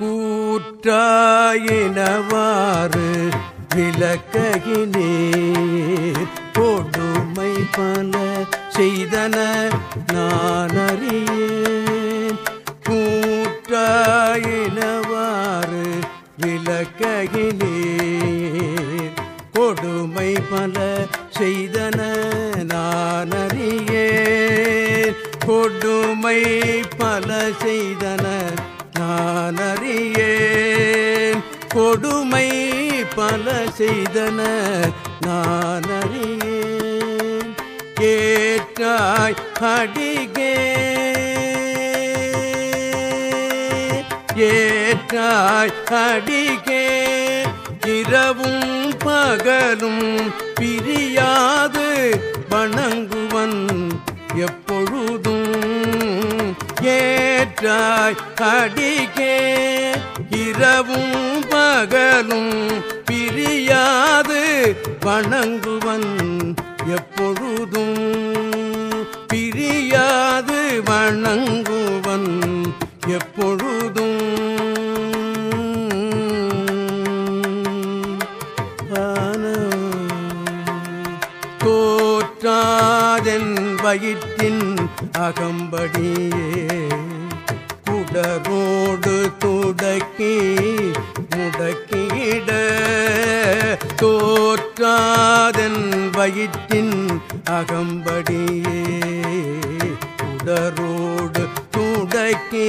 கூற்றாயினவாறு விளக்ககினே கொடுமை பல செய்தன நான் அறியேன் கூற்றாயினவாறு விளக்ககினே கொடுமை பல செய்தன நான் அறியேன் கொடுமை பல செய்தன நானறியேன் கொடுமை பல செய்தன நானறியேன் ஏற்றாய் அடிகே. ஏற்றாய் அடிகே. இரவும் பகலும் பிரியாது வணங்குவன் எப்பொழுதும். ஏற்றாய் அடிகே இரவும் பகலும் பிரியாது வணங்குவன் எப்பொழுதும் பிரியாது வணங்குவன் எப்பொழுதும். தோற்றாதென் வயிற்றின் அகம்படியே வயிற்றின் அகம்படியே உடரோடு துடக்கி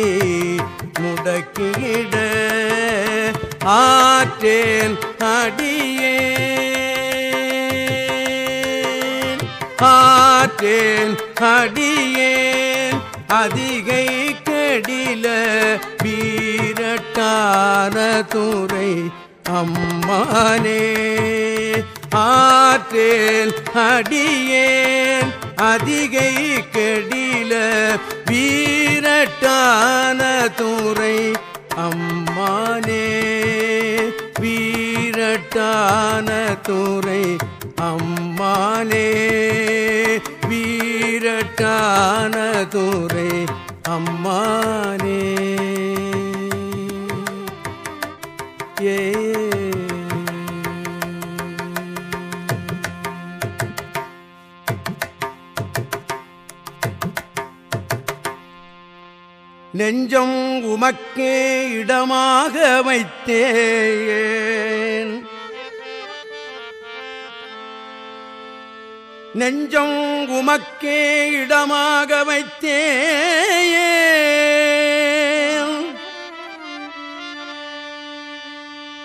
முடக்கிட ஆற்றேன் அடியே ஆற்றேன் அடியேன் அதிகை கடில வீரட்டான துறை அம்மானே. ஆற்றேல் அடியேன். அதிகை கெடில வீரட்டான துறை அம்மானே. வீரட்டான துறை அம்மானே. வீரட்டான துறை அம்மானே. ஏ நெஞ்சம் உமக்கே இடமாக வைத்தேன். நெஞ்சம் உமக்கே இடமாக வைத்தேன்.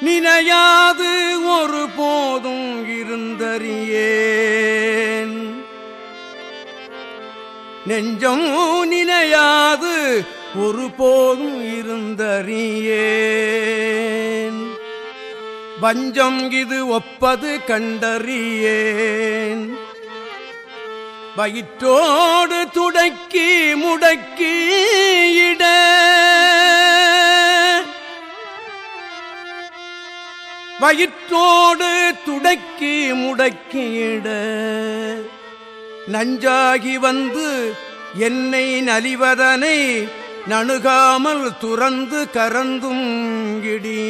நினையாது ஒரு போதும் இருந்தறியேன். நெஞ்சம் நினையாது ஒரு போதும் இருந்தறியேன். வஞ்சம் இது ஒப்பது கண்டறியேன். வயிற்றோடு துடக்கி முடக்கி இட. வயிற்றோடு துடக்கி முடக்கியிட நஞ்சாகி வந்து என்னை நலிவதனை நணுகாமல் துறந்து கரந்தும் இடி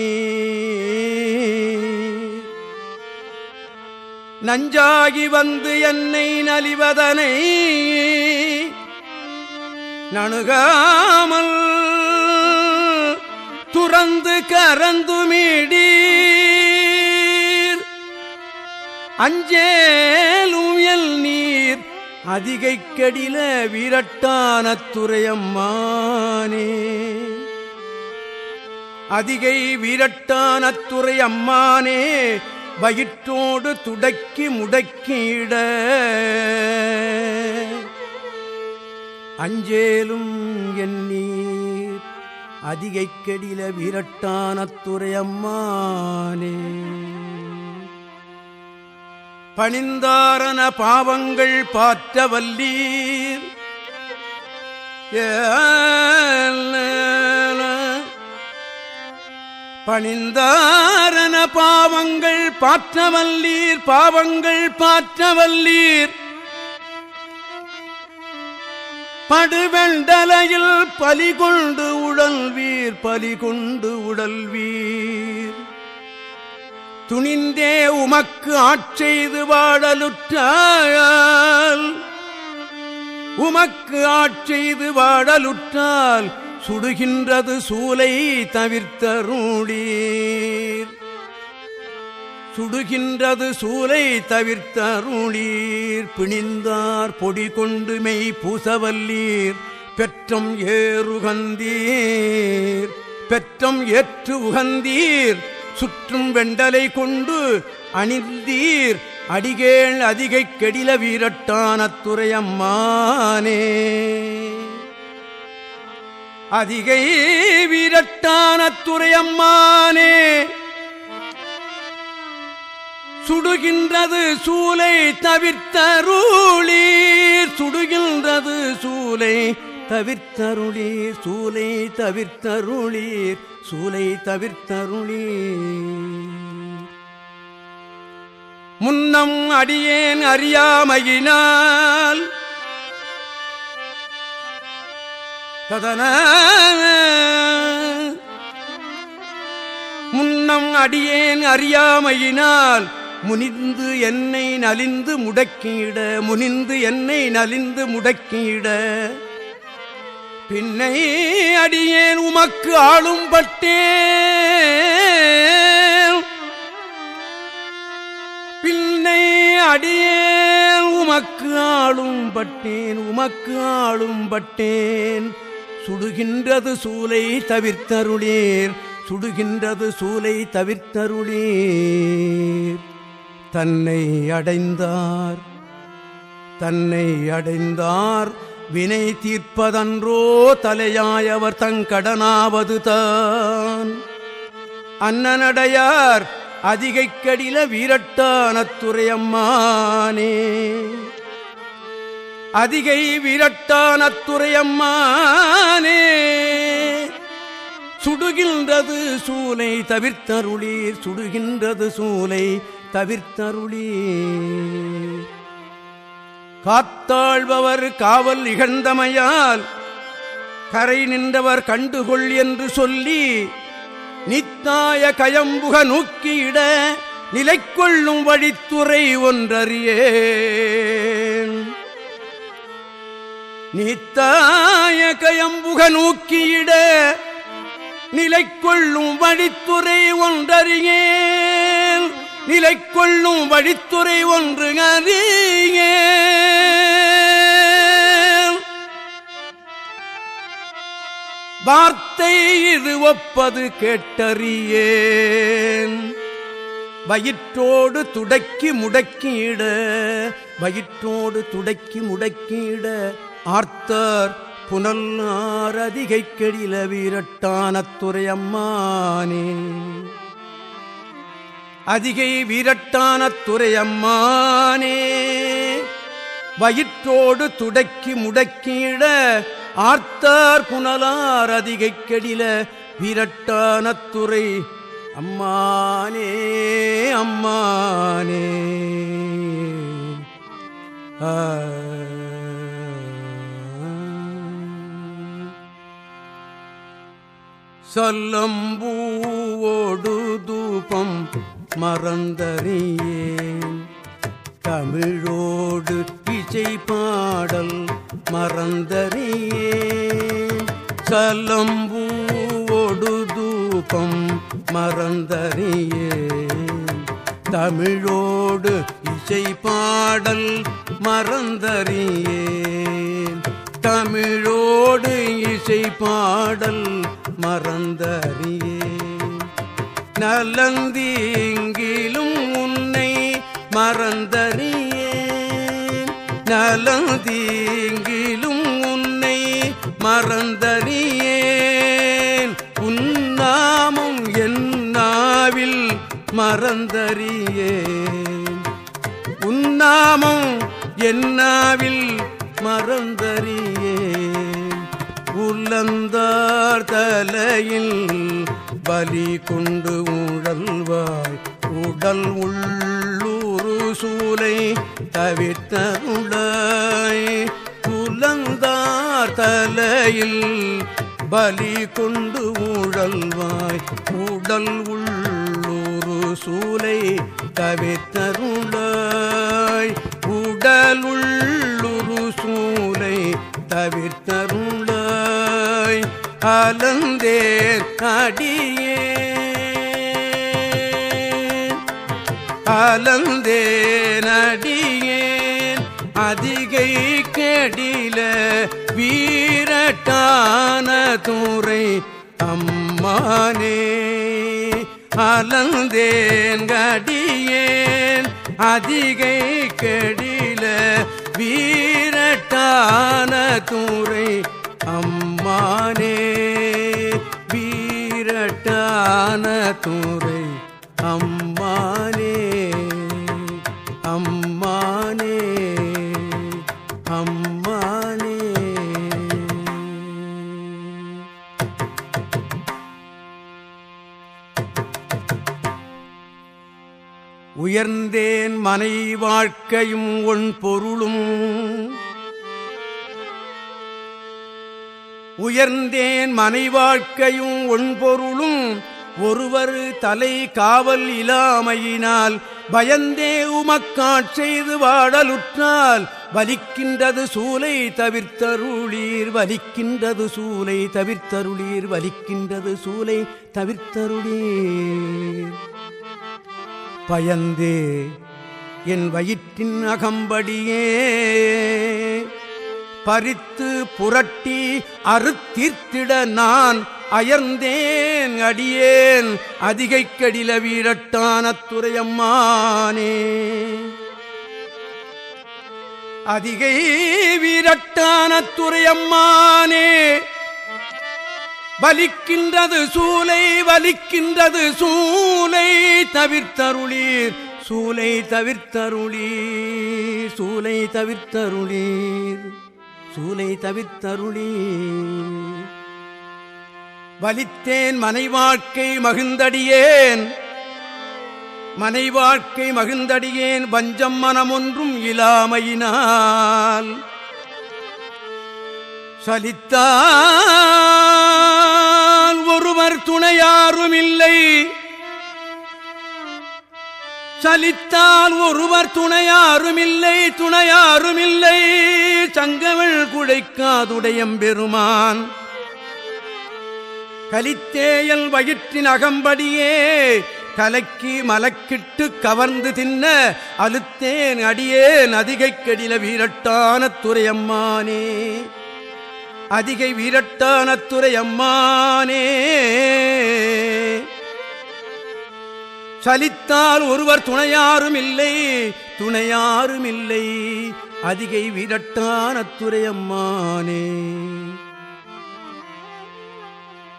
நஞ்சாகி வந்து என்னை நலிவதனை நணுகாமல் துறந்து கரந்துமிடீர் அஞ்சேலுயல் நீர் அதிகை கடில வீரட்டான துறையம்மானே அதிகை வீரட்டான துறை அம்மானே வயிற்றோடு துடக்கி முடக்கிட அஞ்சேலும் எண்ணீர் அதிகைக்கடில வீரட்டான துறையம்மானே பணிந்தாரன பாவங்கள் பாற்ற வல்லீர் பணிந்தாரன பாவங்கள் பாற்றவல்லீர் பாவங்கள் பாற்றவல்லீர் படுவெண்டலையில் பலிகொண்டு உடல்வீர் பலிகொண்டு உடல்வீர். துணிந்தே உமக்கு ஆட்செய்து வாடலுற்றால் உமக்கு ஆட்செய்து வாடலுற்றால் சுடுகின்றது சூலை தவிர்த்தருளீர். சுடுகின்றது சூலை தவிர்த்தருளீர். பிணிந்தார் பொடி கொண்டு மெய் பூசவல்லீர். பெற்றம் ஏறுகந்தீர் பெற்றம் ஏற்று உகந்தீர். சுற்றும் வெண்டலை கொண்டு அணிந்தீர். அடிகேள் அதிகை கெடில வீரட்டான துறையம்மானே அதிகை வீரட்டான துறையம்மானே சுடுகின்றது சூலை தவிர்த்தருளீர். சுடுகின்றது சூலை தவிர்த்தருளீர் சூலை தவிர்த்தருளீர் சூலை தவிர்த்தருளீர். முன்னம் அடியேன் அறியாமையினால் ததன முன்னம் அடியேன் அறியாமையினால் முனிந்து என்னை நலிந்து முடக்கியிட முனிந்து என்னை நலிந்து முடக்கியிட பின்னை அடியேன் உமக்கு ஆளும் பட்டேன் பின்னை அடியேன் உமக்கு ஆளும் பட்டேன் உமக்கு ஆளும் பட்டேன் சுடுகின்றது சூலை தவிர்த்தருளீர் சுடுகின்றது சூலை தவிர்த்தருளீர். தன்னை அடைந்தார் தன்னை அடைந்தார் வினை தீர்ப்பதன்றோ தலையாயவர் தங்கடனாவது தான். அன்னனடையார் அதிகைக்கடில வீரட்டானத்துறையம்மானே அதிகை வீரட்டானத்துறையம்மானே சுடுகின்றது சூலை தவிர்த்தருளீர் சுடுகின்றது சூலை தவிர்த்தருளீர். காத்தாழ்பவர் காவல் இகழ்ந்தமையால் கரை நின்றவர் கண்டுகொள் என்று சொல்லி நித்தாய கயம்புக நோக்கியிட நிலை கொள்ளும் வழித்துறை ஒன்றறியேன். நித்தாய கயம்புக நோக்கியிட நிலை கொள்ளும் வழித்துறை ஒன்றறியேன். நிலை கொள்ளும் வழி துறை ஒன்று அறிய. வார்த்தை இது ஒப்பது கேட்டறியேன். வயிற்றோடு துடக்கி முடக்கியிட வயிற்றோடு துடக்கி முடக்கியிட ஆர்த்தர் புனல் ஆரதிகை கெடில வீரட்டான துறையம்மானே அதிகை வீரட்டான துறையம்மானே வயிற்றோடு துடக்கி முடக்கிட ஆர்த்தார் புனலார் அதிகை கெடில வீரட்டான துறை அம்மானே அம்மானே. சொல்லம்பூ மறந்தறியேன். தமிழோடு இசை பாடல் மறந்தறியேன். சலம்பூவோடு தூபம் மறந்தறியேன். தமிழோடு இசை பாடல் மறந்தறியேன். தமிழோடு இசை பாடல் மறந்தறியேன். நலந்தீங்கிலும் உன்னை மறந்தறியேன் நலந்தீங்கிலும் உன்னை மறந்தறியேன். உன்னாமும் என்னாவில் மறந்தறியேன். உன்னாமும் என்னாவில் மறந்தறியேன். உள்ளந்தார் தலையில் பலி கொண்டு உழல்வாய் உடல் உள்ளூரு சூலை தவிர்த்தருளாய் உலந்தார் தலையில் பலி கொண்டு ஊழல்வாய் உடல் உள்ளூரு சூலை தவிர்த்தருளாய் உடல் உள்ளுரு சூலை தவிர்த்த அலந்தேர் அடியே. அலந்தேனடியேன் அதிகை கெடில வீரட்டான தூரை அம்மானே. அலந்தேன் கடியேன் அதிகை கெடில வீரட்டான தூரை அம்மானே வீரட்டான துறை அம்மானே அம்மானே அம்மானே. உயர்ந்தேன் மனை வாழ்க்கையும் ஒன் பொருளும் உயர்ந்தேன் மனை வாழ்க்கையும் ஒன்பொருளும். ஒருவர் தலை காவல் இலாமையினால் பயந்தே உமக்காட்செய்து வாழலுற்றால் வாடலுற்றால் வலிக்கின்றது சூலை தவிர்த்தருளீர் வலிக்கின்றது சூலை தவிர்த்தருளீர் வலிக்கின்றது சூலை தவிர்த்தருளீர். பயந்தே என் வயிற்றின் அகம்படியே. பறித்து புரட்டி அறுத்தீர்த்திட நான் அயர்ந்தேன் அடியேன். அதிகைக்கடில வீரட்டான துறையம்மானே. அதிகை வீரட்டான துறையம்மானே. வலிக்கின்றது சூலை வலிக்கின்றது சூலை தவிர்த்தருளீர். சூலை தவிர்த்தருளீர் சூலை தவிர்த்தருளீர். சூலை தவிர்த்தருளீர் வலித்தேன் மனைவாழ்க்கை மகிழ்ந்தடியேன். மனைவாழ்க்கை மகிழ்ந்தடியேன் வஞ்சம் மனமொன்றும் இலாமையினால். சலித்தால் ஒருவர் துணையாரும் இல்லை சலித்தால் ஒருவர் துணையாரும் இல்லை துணையாரும் இல்லை சங்கவள் குழைக்காதுடையம் பெருமான். கலித்தேயல் வயிற்றின் அகம்படியே கலக்கி மலக்கிட்டு கவர்ந்து தின்ன அழுத்தேன் அடியேன் அதிகைக் கடில வீரட்டான துறையம்மானே. அதிகை வீரட்டான துறையம்மானே. சலித்தால் ஒருவர் துணையாரும் இல்லை துணையாரும் இல்லை அதிகை வீரட்டான துறையம்மானே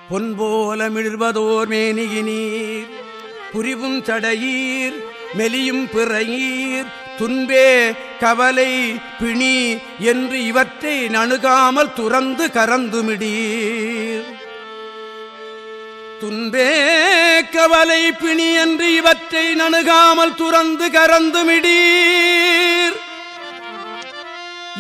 பொன்போல மிழ்வதோர் மேனியினீர் புரிவும் தடையீர் மெலியும் பிறையீர் துன்பே கவலை பிணி என்று இவற்றை நணுகாமல் துறந்து கறந்துமிடீர். துன்பே கவலை பிணி என்று இவற்றை நணுகாமல் துறந்து கறந்துமிடீர்.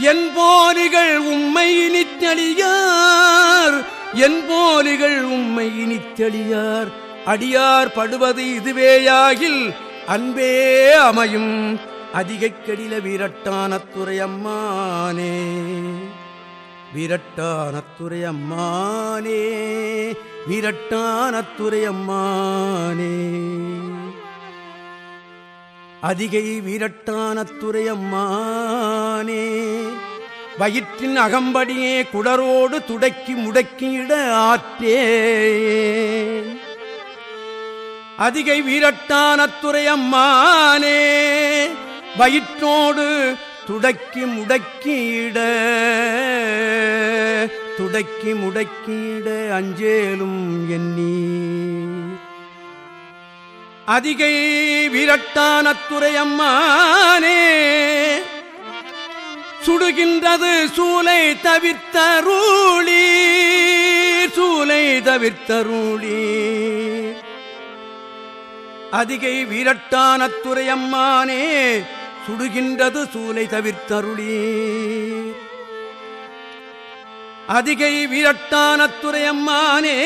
என் போலிகள் உம்மை இனித்தடியார் என் போலிகள் உம்மை இனித்தடியார் அடியார் படுவது இதுவேயாகில் அன்பே அமையும். அதிகைக் கடில வீரட்டான துறையம்மானே. வீரட்டான துறையம்மானே. வீரட்டான துறையம்மானே. அதிகை வீரட்டான துறையம்மானே வயிற்றின் அகம்படியே குடரோடு துடக்கி முடக்கியிட ஆற்றே. அதிகை வீரட்டான துறையம்மானே வயிற்றோடு துடக்கி முடக்கியிட துடக்கி முடக்கியிட அஞ்சேலும் எண்ணி அதிகை வீரட்டான துறையம்மானே சுடுகின்றது சூலை தவிர்த்தருளி சூலை தவிர்த்தருளி அதிகை வீரட்டான துறையம்மானே சுடுகின்றது சூலை தவிர்த்தருளி அதிகை வீரட்டான துறையம்மானே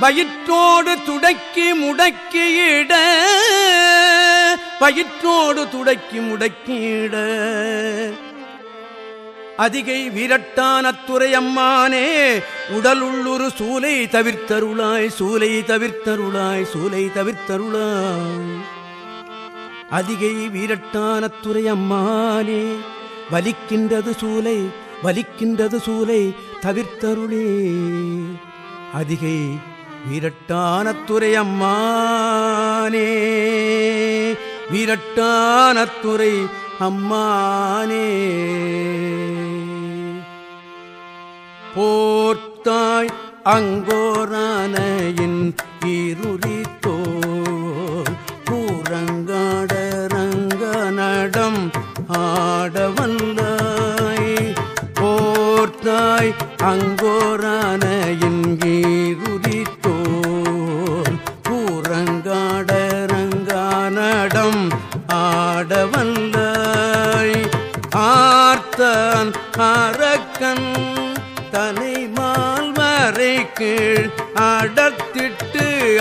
வயிற்றோடு துடக்கி முடக்கியிட வயிற்றோடு துடக்கி முடக்கியிட அதிகை வீரட்டான துறையம்மானே உடல் உள்ளுரு சூலை தவிர்த்தருளாய் சூலை தவிர்த்தருளாய் சூலை தவிர்த்தருளாய் அதிகை வீரட்டான துறையம்மானே வலிக்கின்றது சூலை வலிக்கின்றது சூலை தவிர்த்தருளே. அதிகை வீரட்டான துறையம்மானே வீரட்டான அம்மானே. போர்த்தாய் அங்கோரானையின் இருரித்தோர் கூரங்காடரங்க நடம் ஆடவல்லாய் போர்த்தாய் அங்கோரானையின்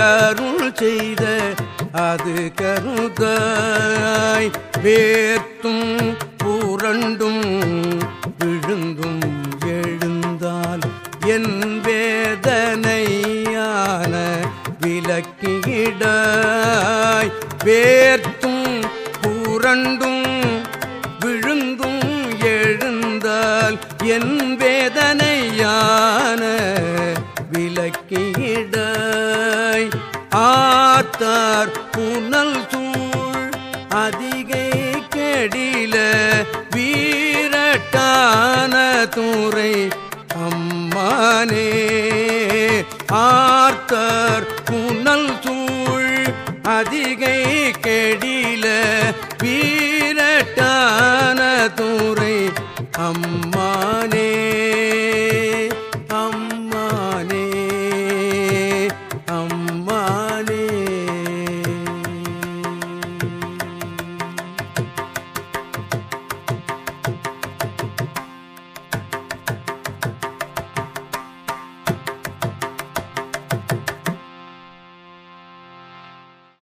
அருள் செய்த அது கருதாய் வேர்த்தும் புரண்டும் விழுந்தும் எழுந்தால் என் வேதனையான விலக்கிடாய் வேர்த்தும் புகுந்தார் புனல் தூள் அதிகை கெடில வீரட்டான தூரை அம்மானே. ஆர்த்தர் புனல் தூள் அதிகை கெடில வீரட்டான தூரை அம்மா